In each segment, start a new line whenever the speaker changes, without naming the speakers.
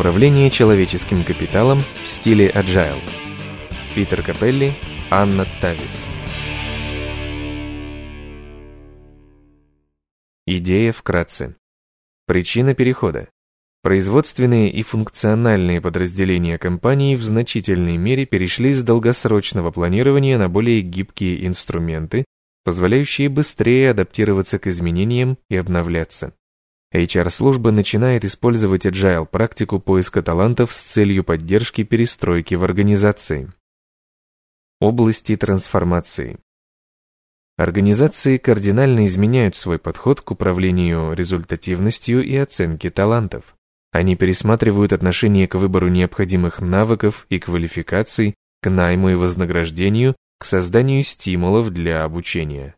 Управление человеческим капиталом в стиле Agile. Питер Капелли, Анна Тавис. Идея вкратце. Причина перехода. Производственные и функциональные подразделения компании в значительной мере перешли с долгосрочного планирования на более гибкие инструменты, позволяющие быстрее адаптироваться к изменениям и обновляться. HR-служба начинает использовать agile практику поиска талантов с целью поддержки перестройки в организации. Области трансформации. Организации кардинально изменяют свой подход к управлению результативностью и оценке талантов. Они пересматривают отношение к выбору необходимых навыков и квалификаций, к найму и вознаграждению, к созданию стимулов для обучения.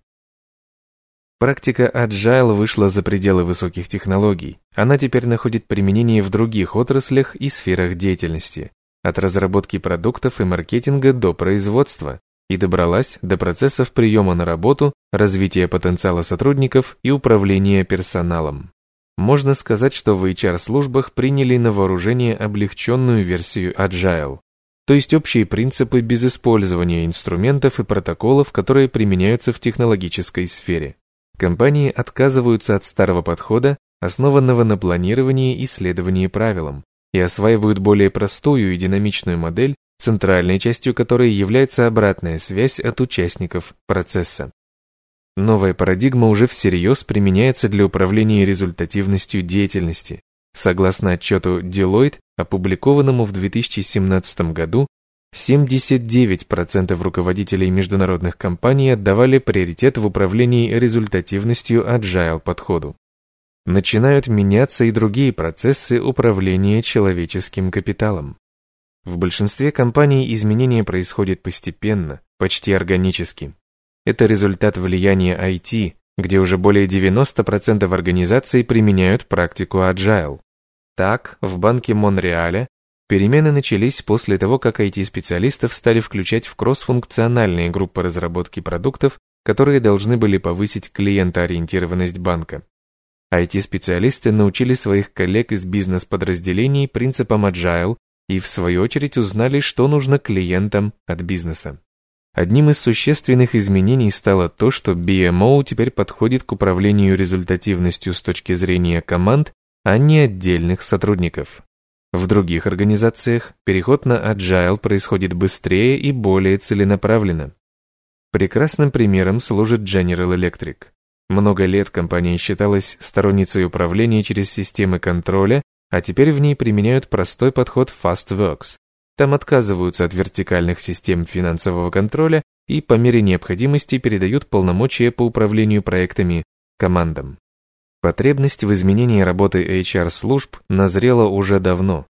Практика Agile вышла за пределы высоких технологий. Она теперь находит применение в других отраслях и сферах деятельности, от разработки продуктов и маркетинга до производства, и добралась до процессов приема на работу, развития потенциала сотрудников и управления персоналом. Можно сказать, что в HR-службах приняли на вооружение облегченную версию Agile, то есть общие принципы без использования инструментов и протоколов, которые применяются в технологической сфере. Компании отказываются от старого подхода, основанного на планировании и следовании правилам, и осваивают более простую и динамичную модель, центральной частью которой является обратная связь от участников процесса. Новая парадигма уже всерьез применяется для управления результативностью деятельности. Согласно отчету Deloitte, опубликованному в 2017 году, 79% руководителей международных компаний отдавали приоритет в управлении результативностью agile подходу. Начинают меняться и другие процессы управления человеческим капиталом. В большинстве компаний изменения происходят постепенно, почти органически. Это результат влияния IT, где уже более 90% организаций применяют практику agile. Так, в банке Монреаля Перемены начались после того, как IT-специалистов стали включать в кроссфункциональные группы разработки продуктов, которые должны были повысить клиентоориентированность банка. IT-специалисты научили своих коллег из бизнес-подразделений принципам Agile и, в свою очередь, узнали, что нужно клиентам от бизнеса. Одним из существенных изменений стало то, что BMO теперь подходит к управлению результативностью с точки зрения команд, а не отдельных сотрудников. В других организациях переход на Agile происходит быстрее и более целенаправленно. Прекрасным примером служит General Electric. Много лет компания считалась сторонницей управления через системы контроля, а теперь в ней применяют простой подход FastWorks. Там отказываются от вертикальных систем финансового контроля и по мере необходимости передают полномочия по управлению проектами командам. Потребность в изменении работы HR-служб назрела уже давно.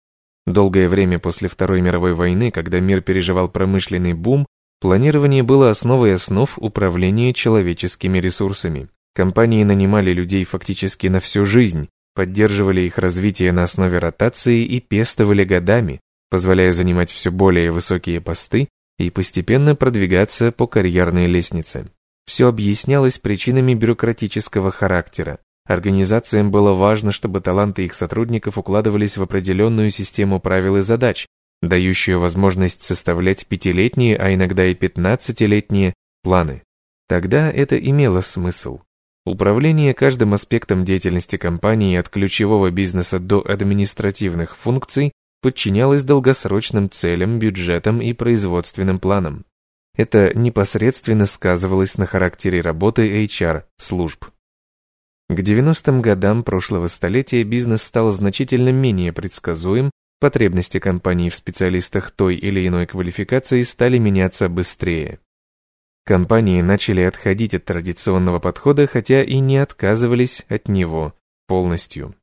Долгое время после Второй мировой войны, когда мир переживал промышленный бум, планирование было основой основ управления человеческими ресурсами. Компании нанимали людей фактически на всю жизнь, поддерживали их развитие на основе ротации и пестовали годами, позволяя занимать все более высокие посты и постепенно продвигаться по карьерной лестнице. Все объяснялось причинами бюрократического характера, Организациям было важно, чтобы таланты их сотрудников укладывались в определенную систему правил и задач, дающую возможность составлять пятилетние, а иногда и пятнадцатилетние планы. Тогда это имело смысл. Управление каждым аспектом деятельности компании от ключевого бизнеса до административных функций подчинялось долгосрочным целям, бюджетам и производственным планам. Это непосредственно сказывалось на характере работы HR-служб. К 90-м годам прошлого столетия бизнес стал значительно менее предсказуем, потребности компаний в специалистах той или иной квалификации стали меняться быстрее. Компании начали отходить от традиционного подхода, хотя и не отказывались от него полностью.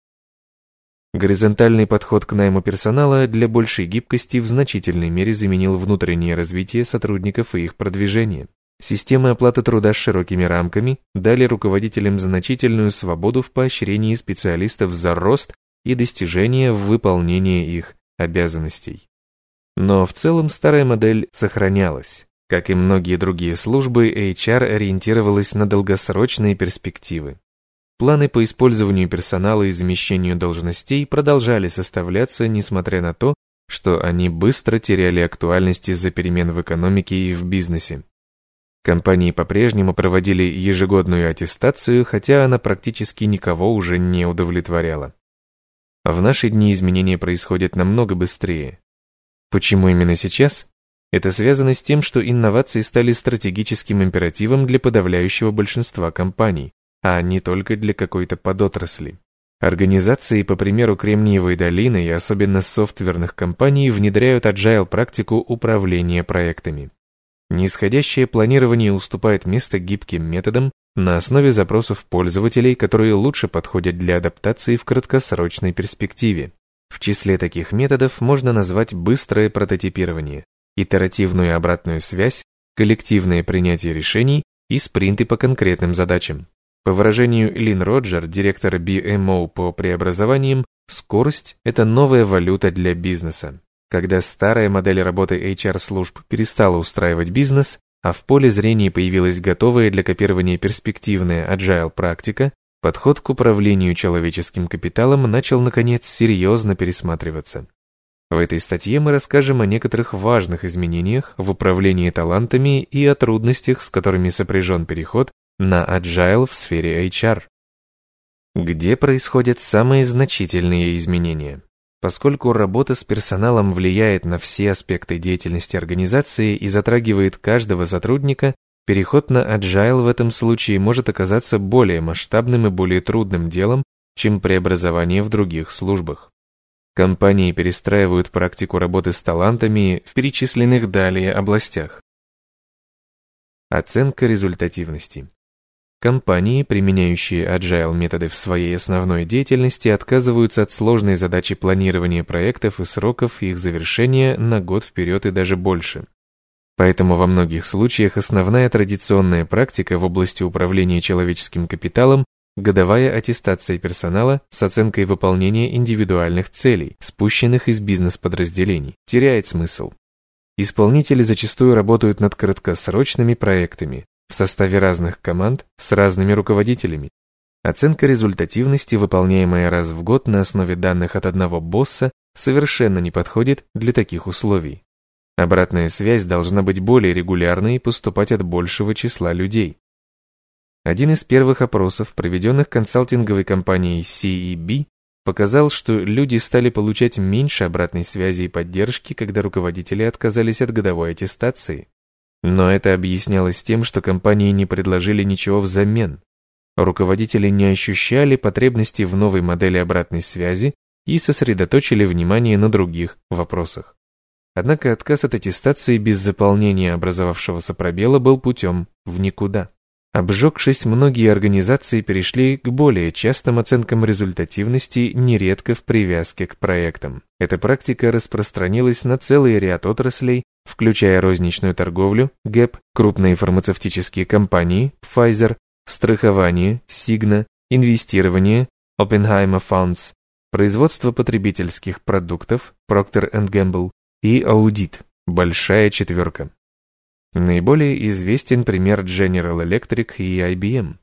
Горизонтальный подход к найму персонала для большей гибкости в значительной мере заменил внутреннее развитие сотрудников и их продвижение. Системы оплаты труда с широкими рамками дали руководителям значительную свободу в поощрении специалистов за рост и достижение в выполнении их обязанностей. Но в целом старая модель сохранялась. Как и многие другие службы, HR ориентировалась на долгосрочные перспективы. Планы по использованию персонала и замещению должностей продолжали составляться, несмотря на то, что они быстро теряли актуальность из-за перемен в экономике и в бизнесе. Компании по-прежнему проводили ежегодную аттестацию, хотя она практически никого уже не удовлетворяла. В наши дни изменения происходят намного быстрее. Почему именно сейчас? Это связано с тем, что инновации стали стратегическим императивом для подавляющего большинства компаний, а не только для какой-то подотрасли. Организации, по примеру Кремниевой долины и особенно софтверных компаний, внедряют agile практику управления проектами. Нисходящее планирование уступает место гибким методам на основе запросов пользователей, которые лучше подходят для адаптации в краткосрочной перспективе. В числе таких методов можно назвать быстрое прототипирование, итеративную обратную связь, коллективное принятие решений и спринты по конкретным задачам. По выражению Лин Роджер, директора BMO по преобразованиям, скорость – это новая валюта для бизнеса. Когда старая модель работы HR-служб перестала устраивать бизнес, а в поле зрения появилась готовая для копирования перспективная agile практика, подход к управлению человеческим капиталом начал, наконец, серьезно пересматриваться. В этой статье мы расскажем о некоторых важных изменениях в управлении талантами и о трудностях, с которыми сопряжен переход на agile в сфере HR. Где происходят самые значительные изменения? Поскольку работа с персоналом влияет на все аспекты деятельности организации и затрагивает каждого сотрудника, переход на agile в этом случае может оказаться более масштабным и более трудным делом, чем преобразование в других службах. Компании перестраивают практику работы с талантами в перечисленных далее областях. Оценка результативности. Компании, применяющие agile методы в своей основной деятельности, отказываются от сложной задачи планирования проектов и сроков их завершения на год вперед и даже больше. Поэтому во многих случаях основная традиционная практика в области управления человеческим капиталом – годовая аттестация персонала с оценкой выполнения индивидуальных целей, спущенных из бизнес-подразделений, теряет смысл. Исполнители зачастую работают над краткосрочными проектами, в составе разных команд с разными руководителями. Оценка результативности, выполняемая раз в год на основе данных от одного босса, совершенно не подходит для таких условий. Обратная связь должна быть более регулярной и поступать от большего числа людей. Один из первых опросов, проведенных консалтинговой компанией CEB, показал, что люди стали получать меньше обратной связи и поддержки, когда руководители отказались от годовой аттестации. Но это объяснялось тем, что компании не предложили ничего взамен. Руководители не ощущали потребности в новой модели обратной связи и сосредоточили внимание на других вопросах. Однако отказ от аттестации без заполнения образовавшегося пробела был путем в никуда. Обжегшись, многие организации перешли к более частым оценкам результативности, нередко в привязке к проектам. Эта практика распространилась на целый ряд отраслей, включая розничную торговлю, ГЭП, крупные фармацевтические компании, Pfizer, страхование, Signa, инвестирование, Oppenheimer Funds, производство потребительских продуктов, Procter Gamble и аудит, большая четверка. Наиболее известен пример General Electric и IBM.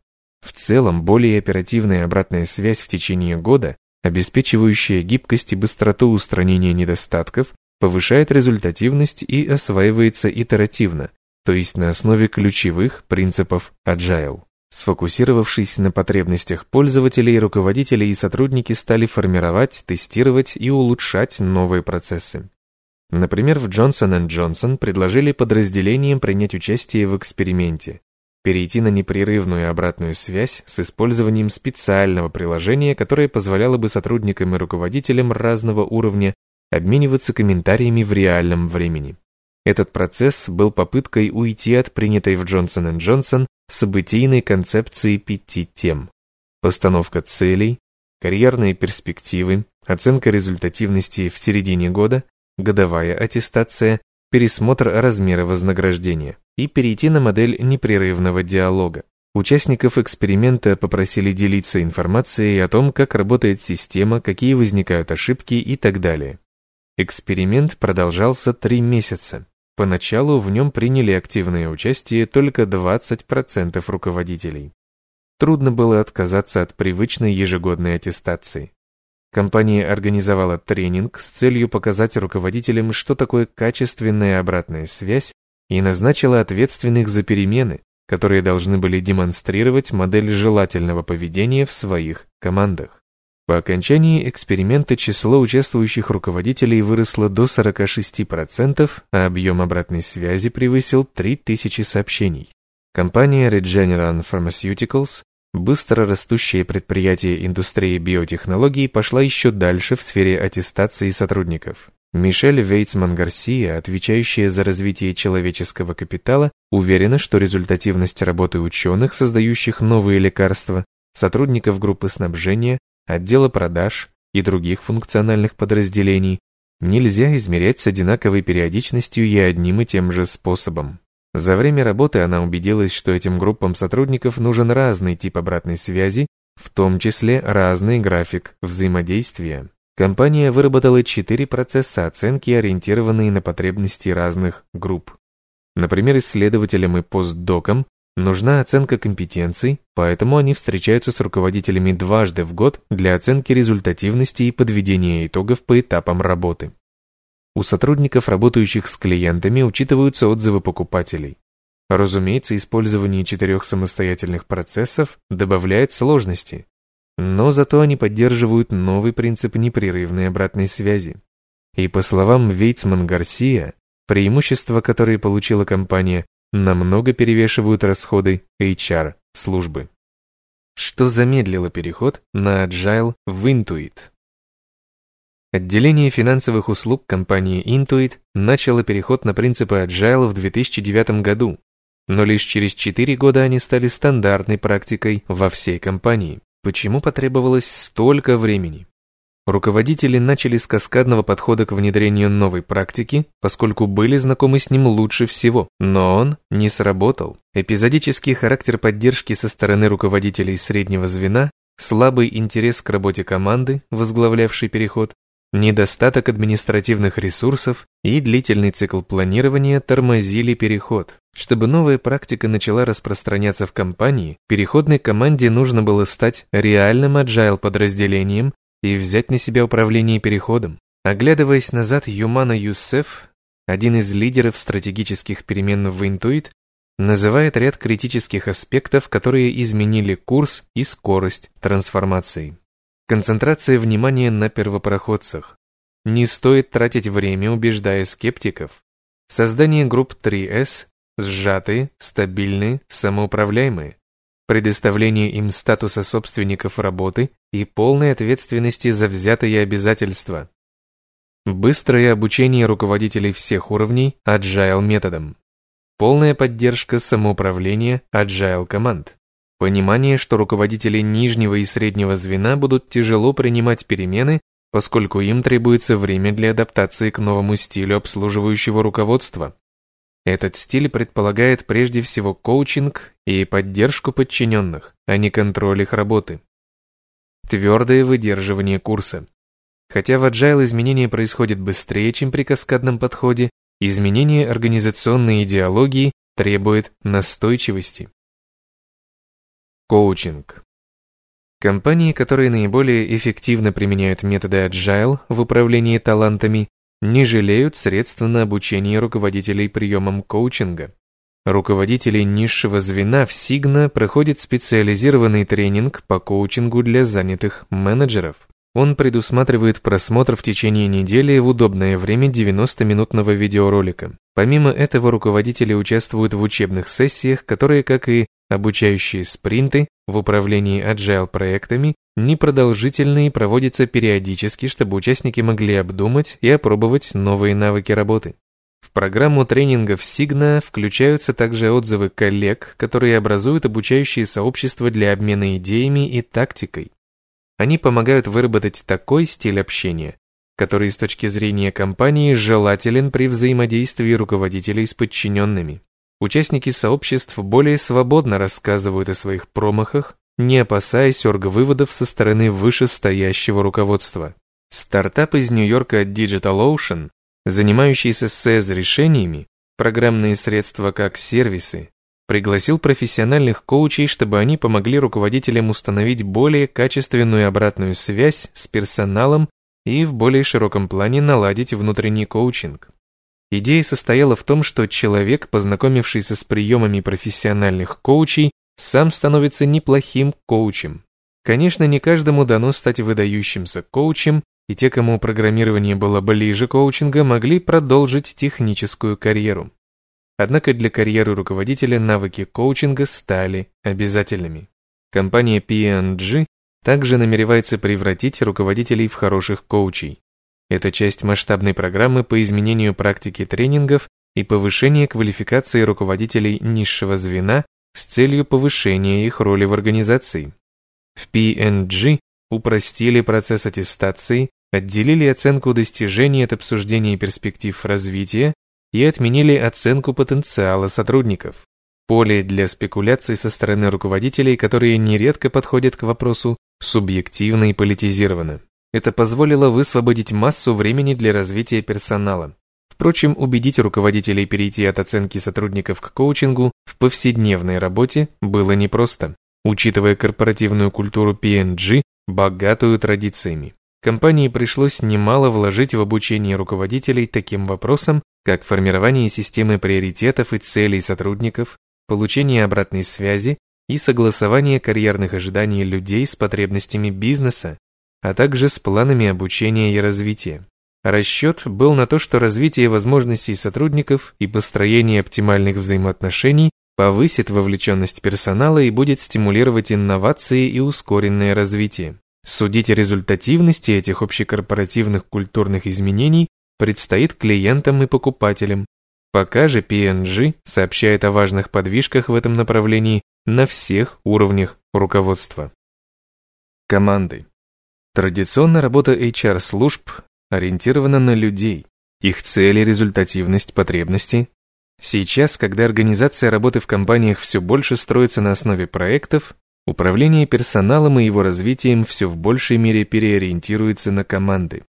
В целом, более оперативная обратная связь в течение года, обеспечивающая гибкость и быстроту устранения недостатков, повышает результативность и осваивается итеративно, то есть на основе ключевых принципов Agile. Сфокусировавшись на потребностях пользователей, руководители и сотрудники стали формировать, тестировать и улучшать новые процессы. Например, в Johnson Johnson предложили подразделениям принять участие в эксперименте, перейти на непрерывную обратную связь с использованием специального приложения, которое позволяло бы сотрудникам и руководителям разного уровня обмениваться комментариями в реальном времени. Этот процесс был попыткой уйти от принятой в Johnson Johnson событийной концепции пяти тем. Постановка целей, карьерные перспективы, оценка результативности в середине года, годовая аттестация, пересмотр размера вознаграждения и перейти на модель непрерывного диалога. Участников эксперимента попросили делиться информацией о том, как работает система, какие возникают ошибки и так далее. Эксперимент продолжался три месяца. Поначалу в нем приняли активное участие только 20% руководителей. трудно было отказаться от привычной ежегодной аттестации. Компания организовала тренинг с целью показать руководителям, что такое качественная обратная связь, и назначила ответственных за перемены, которые должны были демонстрировать модель желательного поведения в своих командах. По окончании эксперимента число участвующих руководителей выросло до 46%, а объем обратной связи превысил 3000 сообщений. Компания Regeneron Pharmaceuticals, быстро растущее предприятие индустрии биотехнологий, пошла еще дальше в сфере аттестации сотрудников. Мишель Вейцман-Гарсия, отвечающая за развитие человеческого капитала, уверена, что результативность работы ученых, создающих новые лекарства, сотрудников группы снабжения, отдела продаж и других функциональных подразделений нельзя измерять с одинаковой периодичностью и одним и тем же способом. За время работы она убедилась, что этим группам сотрудников нужен разный тип обратной связи, в том числе разный график взаимодействия. Компания выработала четыре процесса оценки, ориентированные на потребности разных групп. Например, исследователям и постдокам Нужна оценка компетенций, поэтому они встречаются с руководителями дважды в год для оценки результативности и подведения итогов по этапам работы. У сотрудников, работающих с клиентами, учитываются отзывы покупателей. Разумеется, использование четырех самостоятельных процессов добавляет сложности, но зато они поддерживают новый принцип непрерывной обратной связи. И по словам Вейцман-Гарсия, преимущества, которые получила компания, намного перевешивают расходы HR-службы. Что замедлило переход на Agile в Intuit? Отделение финансовых услуг компании Intuit начало переход на принципы Agile в 2009 году, но лишь через 4 года они стали стандартной практикой во всей компании. Почему потребовалось столько времени? Руководители начали с каскадного подхода к внедрению новой практики, поскольку были знакомы с ним лучше всего, но он не сработал. Эпизодический характер поддержки со стороны руководителей среднего звена, слабый интерес к работе команды, возглавлявшей переход, недостаток административных ресурсов и длительный цикл планирования тормозили переход. Чтобы новая практика начала распространяться в компании, переходной команде нужно было стать реальным agile подразделением и взять на себя управление переходом. Оглядываясь назад, Юмана Юсеф, один из лидеров стратегических перемен в Intuit, называет ряд критических аспектов, которые изменили курс и скорость трансформации. Концентрация внимания на первопроходцах. Не стоит тратить время, убеждая скептиков. Создание групп 3С, сжатые, стабильные, самоуправляемые предоставление им статуса собственников работы и полной ответственности за взятые обязательства. Быстрое обучение руководителей всех уровней agile методом. Полная поддержка самоуправления agile команд. Понимание, что руководители нижнего и среднего звена будут тяжело принимать перемены, поскольку им требуется время для адаптации к новому стилю обслуживающего руководства. Этот стиль предполагает прежде всего коучинг и поддержку подчиненных, а не контроль их работы. Твердое выдерживание курса. Хотя в agile изменения происходят быстрее, чем при каскадном подходе, изменение организационной идеологии требует настойчивости. Коучинг. Компании, которые наиболее эффективно применяют методы agile в управлении талантами, не жалеют средств на обучение руководителей приемам коучинга. Руководители низшего звена в Сигна проходят специализированный тренинг по коучингу для занятых менеджеров. Он предусматривает просмотр в течение недели в удобное время 90-минутного видеоролика. Помимо этого, руководители участвуют в учебных сессиях, которые, как и обучающие спринты в управлении agile проектами, непродолжительные проводятся периодически, чтобы участники могли обдумать и опробовать новые навыки работы. В программу тренингов Signa включаются также отзывы коллег, которые образуют обучающие сообщества для обмена идеями и тактикой. Они помогают выработать такой стиль общения, который с точки зрения компании желателен при взаимодействии руководителей с подчиненными. Участники сообществ более свободно рассказывают о своих промахах, не опасаясь орг-выводов со стороны вышестоящего руководства. Стартап из Нью-Йорка DigitalOcean, занимающийся SES-решениями, программные средства как сервисы, пригласил профессиональных коучей, чтобы они помогли руководителям установить более качественную обратную связь с персоналом и в более широком плане наладить внутренний коучинг. Идея состояла в том, что человек, познакомившийся с приемами профессиональных коучей, сам становится неплохим коучем. Конечно, не каждому дано стать выдающимся коучем, и те, кому программирование было ближе коучинга, могли продолжить техническую карьеру. Однако для карьеры руководителя навыки коучинга стали обязательными. Компания P&G также намеревается превратить руководителей в хороших коучей. Это часть масштабной программы по изменению практики тренингов и повышения квалификации руководителей низшего звена с целью повышения их роли в организации. В P&G упростили процесс аттестации, отделили оценку достижений от обсуждения перспектив развития и отменили оценку потенциала сотрудников. Поле для спекуляций со стороны руководителей, которые нередко подходят к вопросу субъективно и политизированно. Это позволило высвободить массу времени для развития персонала. Впрочем, убедить руководителей перейти от оценки сотрудников к коучингу в повседневной работе было непросто, учитывая корпоративную культуру P&G, богатую традициями. Компании пришлось немало вложить в обучение руководителей таким вопросам, как формирование системы приоритетов и целей сотрудников, получение обратной связи и согласование карьерных ожиданий людей с потребностями бизнеса, а также с планами обучения и развития. Расчет был на то, что развитие возможностей сотрудников и построение оптимальных взаимоотношений повысит вовлеченность персонала и будет стимулировать инновации и ускоренное развитие. Судить о результативности этих общекорпоративных культурных изменений предстоит клиентам и покупателям. Пока же P&G сообщает о важных подвижках в этом направлении на всех уровнях руководства. Команды. Традиционно работа HR-служб ориентирована на людей, их цели, результативность, потребности. Сейчас, когда организация работы в компаниях все больше строится на основе проектов, Управление персоналом и его развитием все в большей мере переориентируется на команды.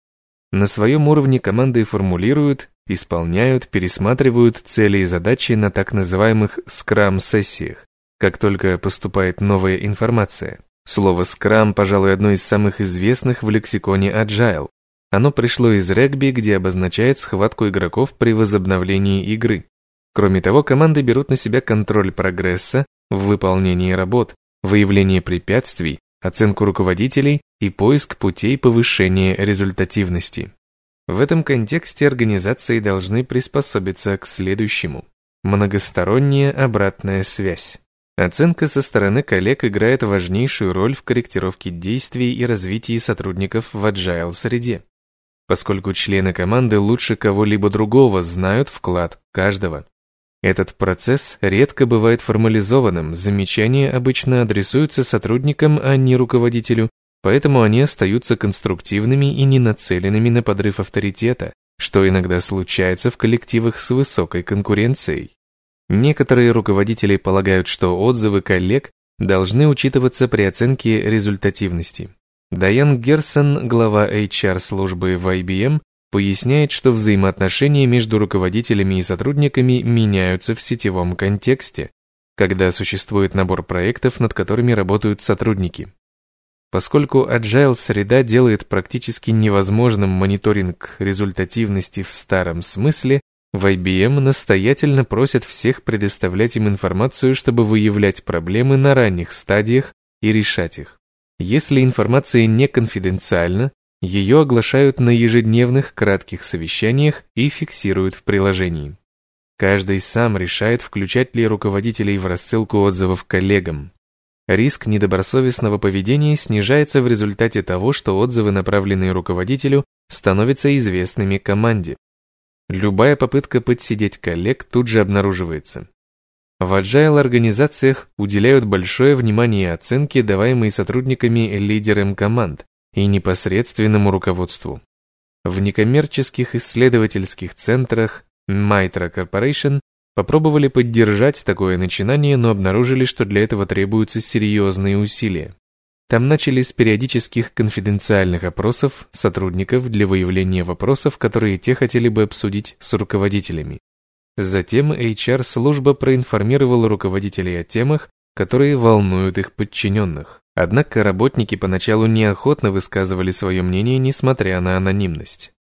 На своем уровне команды формулируют, исполняют, пересматривают цели и задачи на так называемых скрам-сессиях, как только поступает новая информация. Слово «скрам», пожалуй, одно из самых известных в лексиконе Agile. Оно пришло из регби, где обозначает схватку игроков при возобновлении игры. Кроме того, команды берут на себя контроль прогресса в выполнении работ, выявление препятствий, оценку руководителей и поиск путей повышения результативности. В этом контексте организации должны приспособиться к следующему. Многосторонняя обратная связь. Оценка со стороны коллег играет важнейшую роль в корректировке действий и развитии сотрудников в agile среде, поскольку члены команды лучше кого-либо другого знают вклад каждого. Этот процесс редко бывает формализованным, замечания обычно адресуются сотрудникам, а не руководителю, поэтому они остаются конструктивными и не нацеленными на подрыв авторитета, что иногда случается в коллективах с высокой конкуренцией. Некоторые руководители полагают, что отзывы коллег должны учитываться при оценке результативности. Дайан Герсон, глава HR-службы в IBM, поясняет, что взаимоотношения между руководителями и сотрудниками меняются в сетевом контексте, когда существует набор проектов, над которыми работают сотрудники. Поскольку Agile среда делает практически невозможным мониторинг результативности в старом смысле, в IBM настоятельно просят всех предоставлять им информацию, чтобы выявлять проблемы на ранних стадиях и решать их. Если информация не конфиденциальна, ее оглашают на ежедневных кратких совещаниях и фиксируют в приложении. Каждый сам решает, включать ли руководителей в рассылку отзывов коллегам. Риск недобросовестного поведения снижается в результате того, что отзывы, направленные руководителю, становятся известными команде. Любая попытка подсидеть коллег тут же обнаруживается. В agile организациях уделяют большое внимание оценке, даваемой сотрудниками лидерам команд, и непосредственному руководству. В некоммерческих исследовательских центрах Mitra Corporation попробовали поддержать такое начинание, но обнаружили, что для этого требуются серьезные усилия. Там начали с периодических конфиденциальных опросов сотрудников для выявления вопросов, которые те хотели бы обсудить с руководителями. Затем HR-служба проинформировала руководителей о темах, которые волнуют их подчиненных. Однако работники поначалу неохотно высказывали свое мнение, несмотря на анонимность.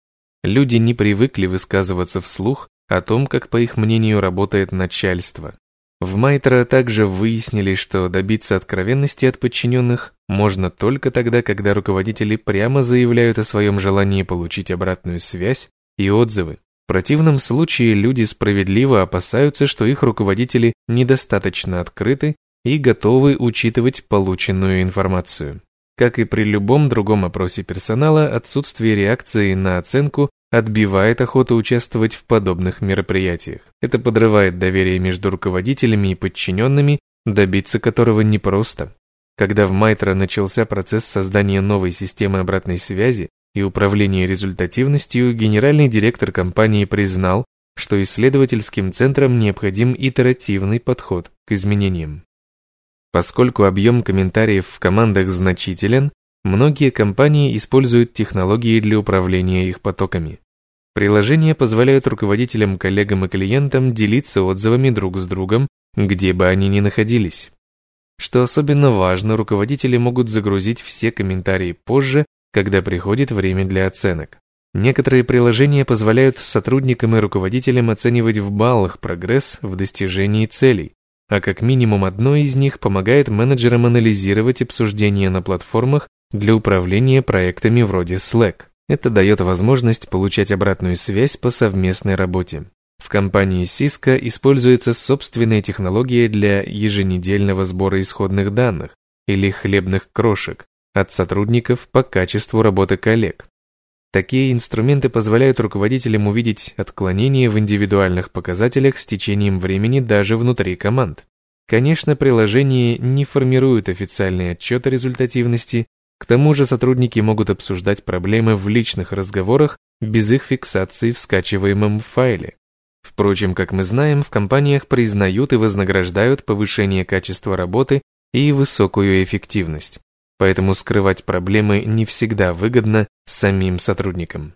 Люди не привыкли высказываться вслух о том, как, по их мнению, работает начальство. В Майтро также выяснили, что добиться откровенности от подчиненных можно только тогда, когда руководители прямо заявляют о своем желании получить обратную связь и отзывы. В противном случае люди справедливо опасаются, что их руководители недостаточно открыты и готовы учитывать полученную информацию. Как и при любом другом опросе персонала, отсутствие реакции на оценку отбивает охоту участвовать в подобных мероприятиях. Это подрывает доверие между руководителями и подчиненными, добиться которого непросто. Когда в Майтро начался процесс создания новой системы обратной связи и управления результативностью, генеральный директор компании признал, что исследовательским центрам необходим итеративный подход к изменениям. Поскольку объем комментариев в командах значителен, многие компании используют технологии для управления их потоками. Приложения позволяют руководителям, коллегам и клиентам делиться отзывами друг с другом, где бы они ни находились. Что особенно важно, руководители могут загрузить все комментарии позже, когда приходит время для оценок. Некоторые приложения позволяют сотрудникам и руководителям оценивать в баллах прогресс в достижении целей, а как минимум одно из них помогает менеджерам анализировать обсуждения на платформах для управления проектами вроде Slack. Это дает возможность получать обратную связь по совместной работе. В компании Cisco используется собственная технология для еженедельного сбора исходных данных или хлебных крошек от сотрудников по качеству работы коллег. Такие инструменты позволяют руководителям увидеть отклонения в индивидуальных показателях с течением времени даже внутри команд. Конечно, приложение не формирует официальный отчет о результативности, к тому же сотрудники могут обсуждать проблемы в личных разговорах без их фиксации в скачиваемом файле. Впрочем, как мы знаем, в компаниях признают и вознаграждают повышение качества работы и высокую эффективность. Поэтому скрывать проблемы не всегда выгодно самим сотрудникам.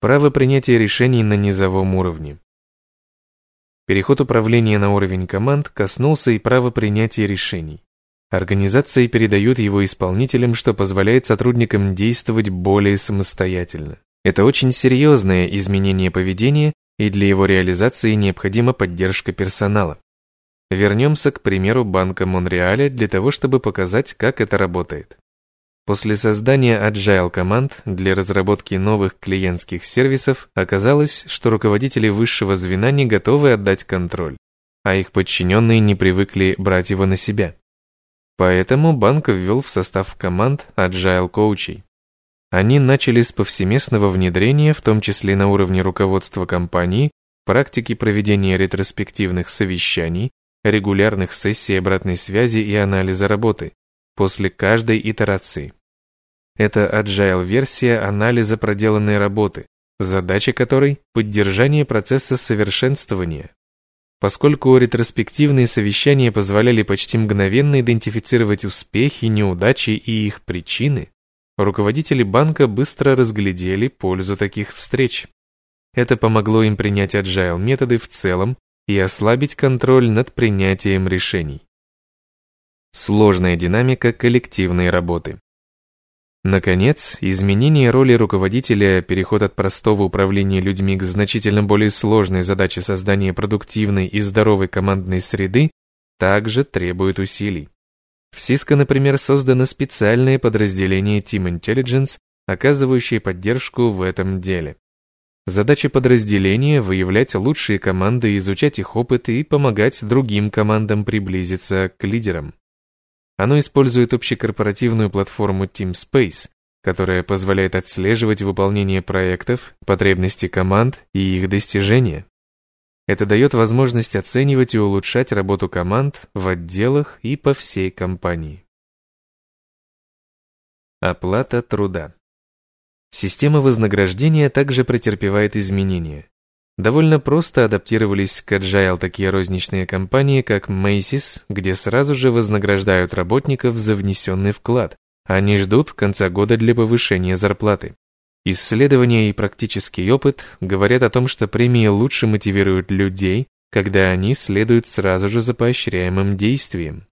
Право принятия решений на низовом уровне. Переход управления на уровень команд коснулся и права принятия решений. Организации передают его исполнителям, что позволяет сотрудникам действовать более самостоятельно. Это очень серьезное изменение поведения, и для его реализации необходима поддержка персонала. Вернемся к примеру Банка Монреаля для того, чтобы показать, как это работает. После создания agile команд для разработки новых клиентских сервисов оказалось, что руководители высшего звена не готовы отдать контроль, а их подчиненные не привыкли брать его на себя. Поэтому банк ввел в состав команд agile коучей. Они начали с повсеместного внедрения, в том числе на уровне руководства компании, практики проведения ретроспективных совещаний, регулярных сессий обратной связи и анализа работы после каждой итерации. Это agile-версия анализа проделанной работы, задача которой – поддержание процесса совершенствования, Поскольку ретроспективные совещания позволяли почти мгновенно идентифицировать успехи, неудачи и их причины, руководители банка быстро разглядели пользу таких встреч. Это помогло им принять agile методы в целом и ослабить контроль над принятием решений. Сложная динамика коллективной работы. Наконец, изменение роли руководителя, переход от простого управления людьми к значительно более сложной задаче создания продуктивной и здоровой командной среды также требует усилий. В Cisco, например, создано специальное подразделение Team Intelligence, оказывающее поддержку в этом деле. Задача подразделения – выявлять лучшие команды, изучать их опыт и помогать другим командам приблизиться к лидерам. Оно использует общекорпоративную платформу TeamSpace, которая позволяет отслеживать выполнение проектов, потребности команд и их достижения. Это дает возможность оценивать и улучшать работу команд в отделах и по всей компании. Оплата труда. Система вознаграждения также претерпевает изменения. Довольно просто адаптировались к Agile такие розничные компании, как Macy's, где сразу же вознаграждают работников за внесенный вклад, не ждут конца года для повышения зарплаты. Исследования и практический опыт говорят о том, что премии лучше мотивируют людей, когда они следуют сразу же за поощряемым действием.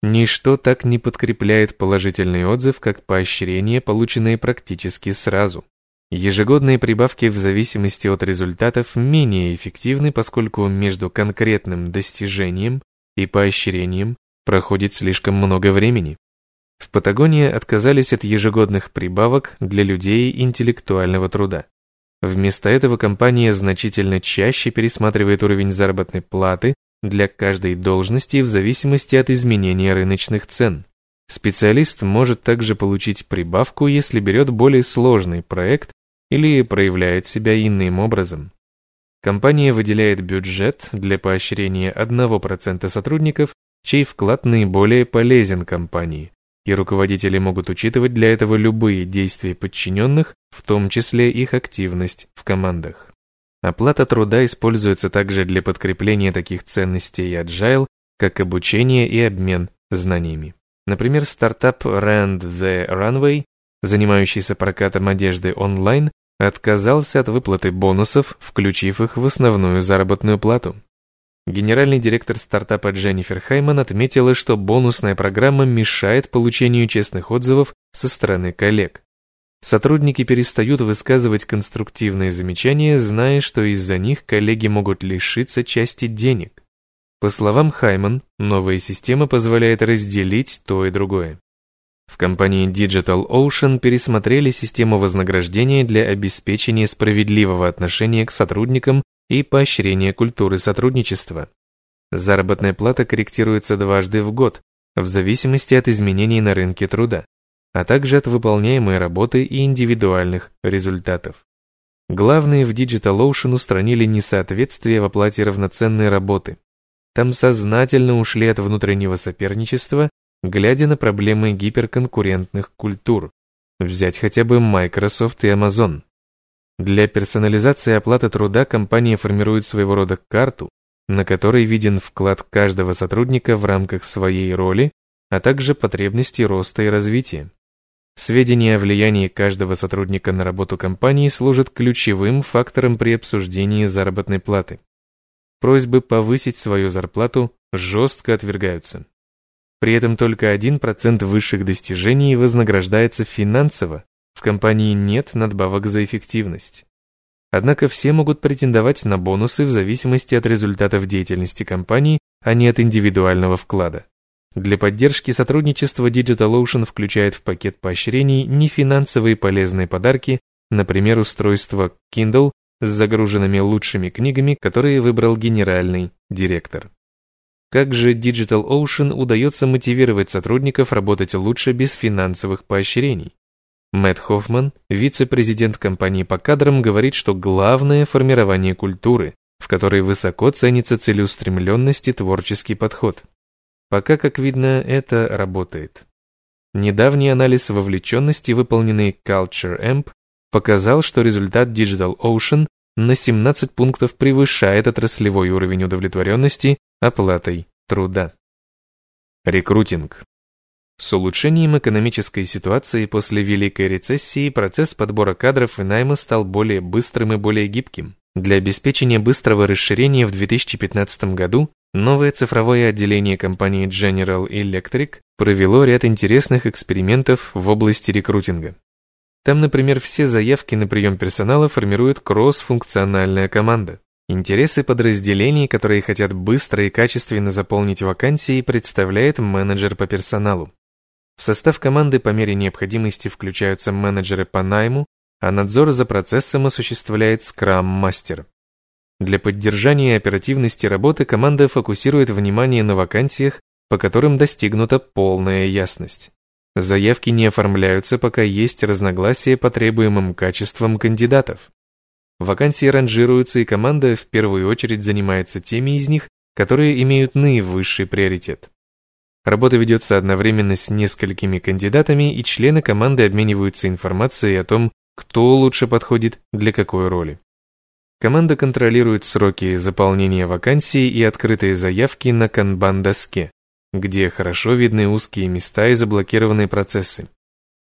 Ничто так не подкрепляет положительный отзыв, как поощрение, полученное практически сразу. Ежегодные прибавки в зависимости от результатов менее эффективны, поскольку между конкретным достижением и поощрением проходит слишком много времени. В Патагонии отказались от ежегодных прибавок для людей интеллектуального труда. Вместо этого компания значительно чаще пересматривает уровень заработной платы для каждой должности в зависимости от изменения рыночных цен. Специалист может также получить прибавку, если берет более сложный проект или проявляет себя иным образом. Компания выделяет бюджет для поощрения 1% сотрудников, чей вклад наиболее полезен компании, и руководители могут учитывать для этого любые действия подчиненных, в том числе их активность в командах. Оплата труда используется также для подкрепления таких ценностей Agile, как обучение и обмен знаниями. Например, стартап Rand the Runway, занимающийся прокатом одежды онлайн, отказался от выплаты бонусов, включив их в основную заработную плату. Генеральный директор стартапа Дженнифер Хайман отметила, что бонусная программа мешает получению честных отзывов со стороны коллег. Сотрудники перестают высказывать конструктивные замечания, зная, что из-за них коллеги могут лишиться части денег. По словам Хайман, новая система позволяет разделить то и другое. В компании Digital Ocean пересмотрели систему вознаграждения для обеспечения справедливого отношения к сотрудникам и поощрения культуры сотрудничества. Заработная плата корректируется дважды в год, в зависимости от изменений на рынке труда а также от выполняемой работы и индивидуальных результатов. Главные в DigitalOcean устранили несоответствие в оплате равноценной работы. Там сознательно ушли от внутреннего соперничества, глядя на проблемы гиперконкурентных культур. Взять хотя бы Microsoft и Amazon. Для персонализации оплаты труда компания формирует своего рода карту, на которой виден вклад каждого сотрудника в рамках своей роли, а также потребности роста и развития. Сведения о влиянии каждого сотрудника на работу компании служат ключевым фактором при обсуждении заработной платы. Просьбы повысить свою зарплату жестко отвергаются. При этом только 1% высших достижений вознаграждается финансово, в компании нет надбавок за эффективность. Однако все могут претендовать на бонусы в зависимости от результатов деятельности компании, а не от индивидуального вклада. Для поддержки сотрудничества DigitalOcean включает в пакет поощрений нефинансовые полезные подарки, например, устройство Kindle с загруженными лучшими книгами, которые выбрал генеральный директор. Как же DigitalOcean удается мотивировать сотрудников работать лучше без финансовых поощрений? Мэтт Хоффман, вице-президент компании по кадрам, говорит, что главное – формирование культуры, в которой высоко ценится целеустремленность и творческий подход. Пока, как видно, это работает. Недавний анализ вовлеченности, выполненный Culture Amp, показал, что результат Digital Ocean на 17 пунктов превышает отраслевой уровень удовлетворенности оплатой труда. Рекрутинг. С улучшением экономической ситуации после Великой рецессии процесс подбора кадров и найма стал более быстрым и более гибким. Для обеспечения быстрого расширения в 2015 году Новое цифровое отделение компании General Electric провело ряд интересных экспериментов в области рекрутинга. Там, например, все заявки на прием персонала формирует кросс-функциональная команда. Интересы подразделений, которые хотят быстро и качественно заполнить вакансии, представляет менеджер по персоналу. В состав команды по мере необходимости включаются менеджеры по найму, а надзор за процессом осуществляет скрам-мастер. Для поддержания оперативности работы команда фокусирует внимание на вакансиях, по которым достигнута полная ясность. Заявки не оформляются, пока есть разногласия по требуемым качествам кандидатов. Вакансии ранжируются, и команда в первую очередь занимается теми из них, которые имеют наивысший приоритет. Работа ведется одновременно с несколькими кандидатами, и члены команды обмениваются информацией о том, кто лучше подходит для какой роли. Команда контролирует сроки заполнения вакансий и открытые заявки на канбан-доске, где хорошо видны узкие места и заблокированные процессы.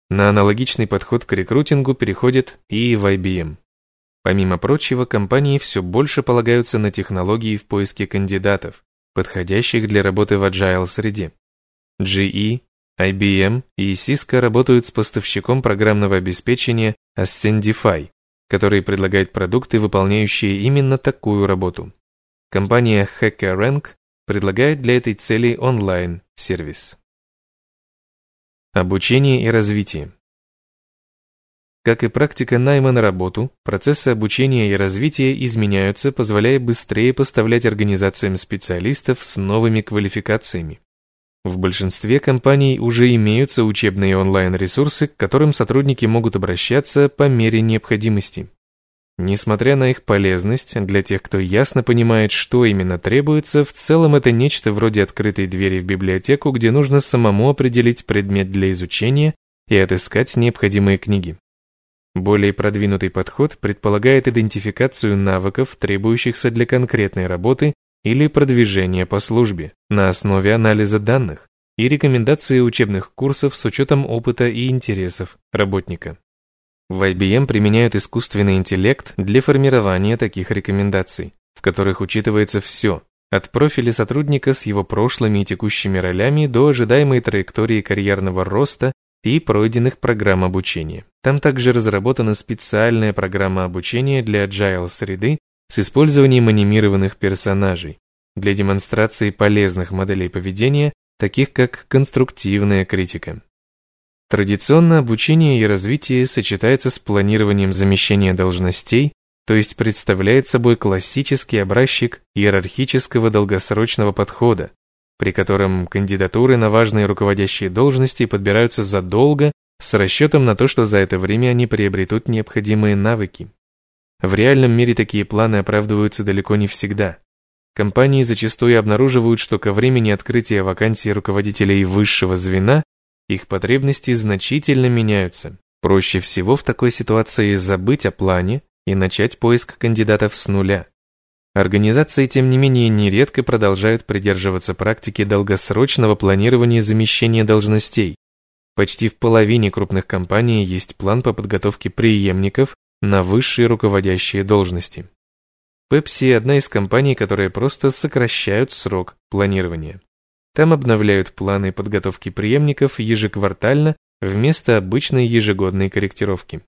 На аналогичный подход к рекрутингу переходит и в IBM. Помимо прочего, компании все больше полагаются на технологии в поиске кандидатов, подходящих для работы в agile среде. GE, IBM и Cisco работают с поставщиком программного обеспечения Ascendify, который предлагает продукты, выполняющие именно такую работу. Компания HackerRank предлагает для этой цели онлайн-сервис. Обучение и развитие. Как и практика найма на работу, процессы обучения и развития изменяются, позволяя быстрее поставлять организациям специалистов с новыми квалификациями. В большинстве компаний уже имеются учебные онлайн-ресурсы, к которым сотрудники могут обращаться по мере необходимости. Несмотря на их полезность, для тех, кто ясно понимает, что именно требуется, в целом это нечто вроде открытой двери в библиотеку, где нужно самому определить предмет для изучения и отыскать необходимые книги. Более продвинутый подход предполагает идентификацию навыков, требующихся для конкретной работы или продвижения по службе на основе анализа данных и рекомендации учебных курсов с учетом опыта и интересов работника. В IBM применяют искусственный интеллект для формирования таких рекомендаций, в которых учитывается все, от профиля сотрудника с его прошлыми и текущими ролями до ожидаемой траектории карьерного роста и пройденных программ обучения. Там также разработана специальная программа обучения для agile среды с использованием анимированных персонажей для демонстрации полезных моделей поведения, таких как конструктивная критика. Традиционно обучение и развитие сочетается с планированием замещения должностей, то есть представляет собой классический образчик иерархического долгосрочного подхода, при котором кандидатуры на важные руководящие должности подбираются задолго с расчетом на то, что за это время они приобретут необходимые навыки. В реальном мире такие планы оправдываются далеко не всегда. Компании зачастую обнаруживают, что ко времени открытия вакансий руководителей высшего звена их потребности значительно меняются. Проще всего в такой ситуации забыть о плане и начать поиск кандидатов с нуля. Организации, тем не менее, нередко продолжают придерживаться практики долгосрочного планирования замещения должностей. Почти в половине крупных компаний есть план по подготовке преемников на высшие руководящие должности. Pepsi – одна из компаний, которые просто сокращают срок планирования. Там обновляют планы подготовки преемников ежеквартально вместо обычной ежегодной корректировки.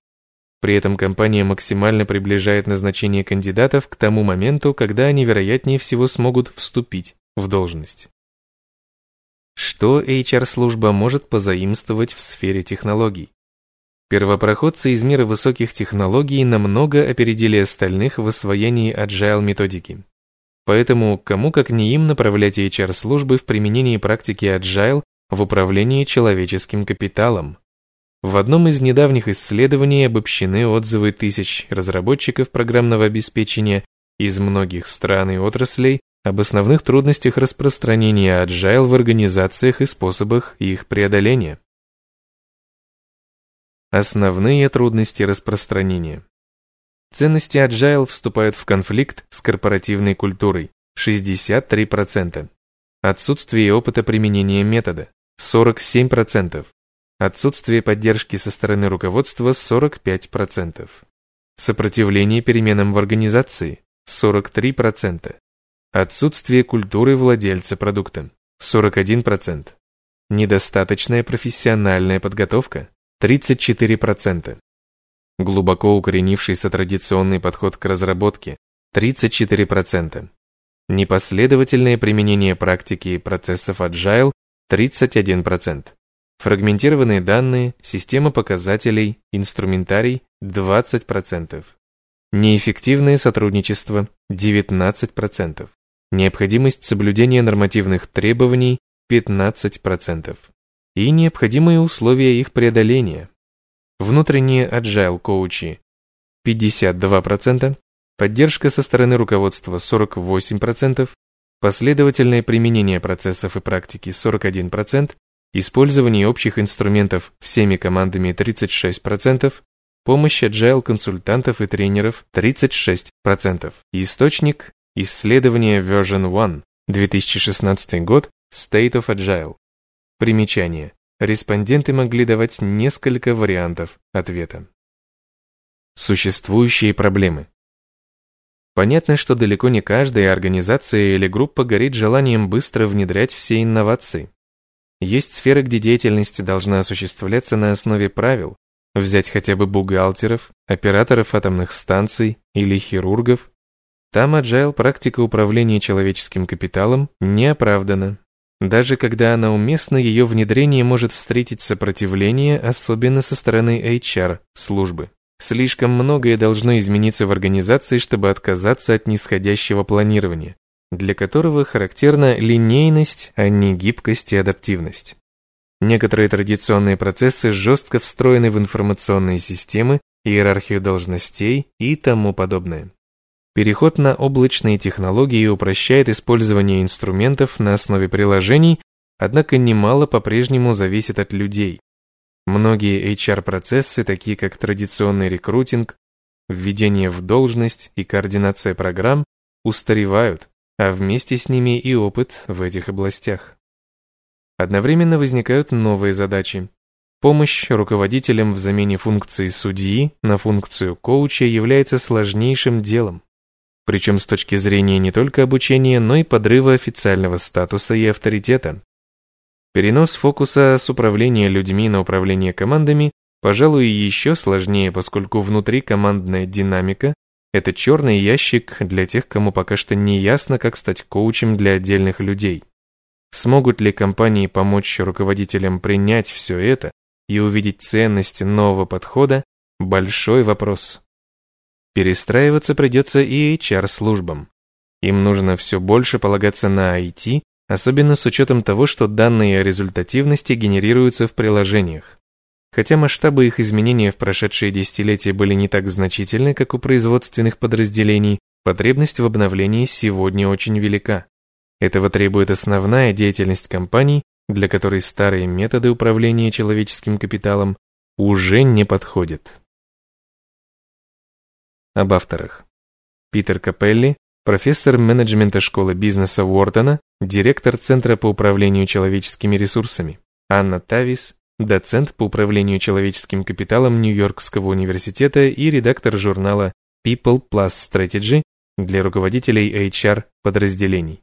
При этом компания максимально приближает назначение кандидатов к тому моменту, когда они вероятнее всего смогут вступить в должность. Что HR-служба может позаимствовать в сфере технологий? Первопроходцы из мира высоких технологий намного опередили остальных в освоении agile методики. Поэтому кому как не им направлять HR-службы в применении практики agile в управлении человеческим капиталом. В одном из недавних исследований обобщены отзывы тысяч разработчиков программного обеспечения из многих стран и отраслей об основных трудностях распространения Agile в организациях и способах их преодоления. Основные трудности распространения. Ценности Agile вступают в конфликт с корпоративной культурой 63%. Отсутствие опыта применения метода 47%. Отсутствие поддержки со стороны руководства 45%. Сопротивление переменам в организации 43%. Отсутствие культуры владельца продукта 41%. Недостаточная профессиональная подготовка 34%. Глубоко укоренившийся традиционный подход к разработке 34%. Непоследовательное применение практики и процессов Agile 31%. Фрагментированные данные, система показателей, инструментарий 20%. Неэффективное сотрудничество 19%. Необходимость соблюдения нормативных требований 15%. И необходимые условия их преодоления. Внутренние agile коучи 52%, поддержка со стороны руководства 48%, последовательное применение процессов и практики 41%, Использование общих инструментов всеми командами 36%, помощь agile консультантов и тренеров 36%. Источник – исследование Version 1, 2016 год, State of Agile. Примечание. респонденты могли давать несколько вариантов ответа. Существующие проблемы. Понятно, что далеко не каждая организация или группа горит желанием быстро внедрять все инновации. Есть сферы, где деятельность должна осуществляться на основе правил, взять хотя бы бухгалтеров, операторов атомных станций или хирургов. Там agile практика управления человеческим капиталом не оправдана. Даже когда она уместна, ее внедрение может встретить сопротивление, особенно со стороны HR-службы. Слишком многое должно измениться в организации, чтобы отказаться от нисходящего планирования, для которого характерна линейность, а не гибкость и адаптивность. Некоторые традиционные процессы жестко встроены в информационные системы, иерархию должностей и тому подобное. Переход на облачные технологии упрощает использование инструментов на основе приложений, однако немало по-прежнему зависит от людей. Многие HR-процессы, такие как традиционный рекрутинг, введение в должность и координация программ, устаревают, а вместе с ними и опыт в этих областях. Одновременно возникают новые задачи. Помощь руководителям в замене функции судьи на функцию коуча является сложнейшим делом причем с точки зрения не только обучения, но и подрыва официального статуса и авторитета. Перенос фокуса с управления людьми на управление командами, пожалуй, еще сложнее, поскольку внутри командная динамика – это черный ящик для тех, кому пока что не ясно, как стать коучем для отдельных людей. Смогут ли компании помочь руководителям принять все это и увидеть ценность нового подхода – большой вопрос. Перестраиваться придется и HR-службам. Им нужно все больше полагаться на IT, особенно с учетом того, что данные о результативности генерируются в приложениях. Хотя масштабы их изменения в прошедшие десятилетия были не так значительны, как у производственных подразделений, потребность в обновлении сегодня очень велика. Этого требует основная деятельность компаний, для которой старые методы управления человеческим капиталом уже не подходят. Об авторах. Питер Капелли, профессор менеджмента школы бизнеса Уортона, директор Центра по управлению человеческими ресурсами. Анна Тавис, доцент по управлению человеческим капиталом Нью-Йоркского университета и редактор журнала People Plus Strategy для руководителей HR подразделений.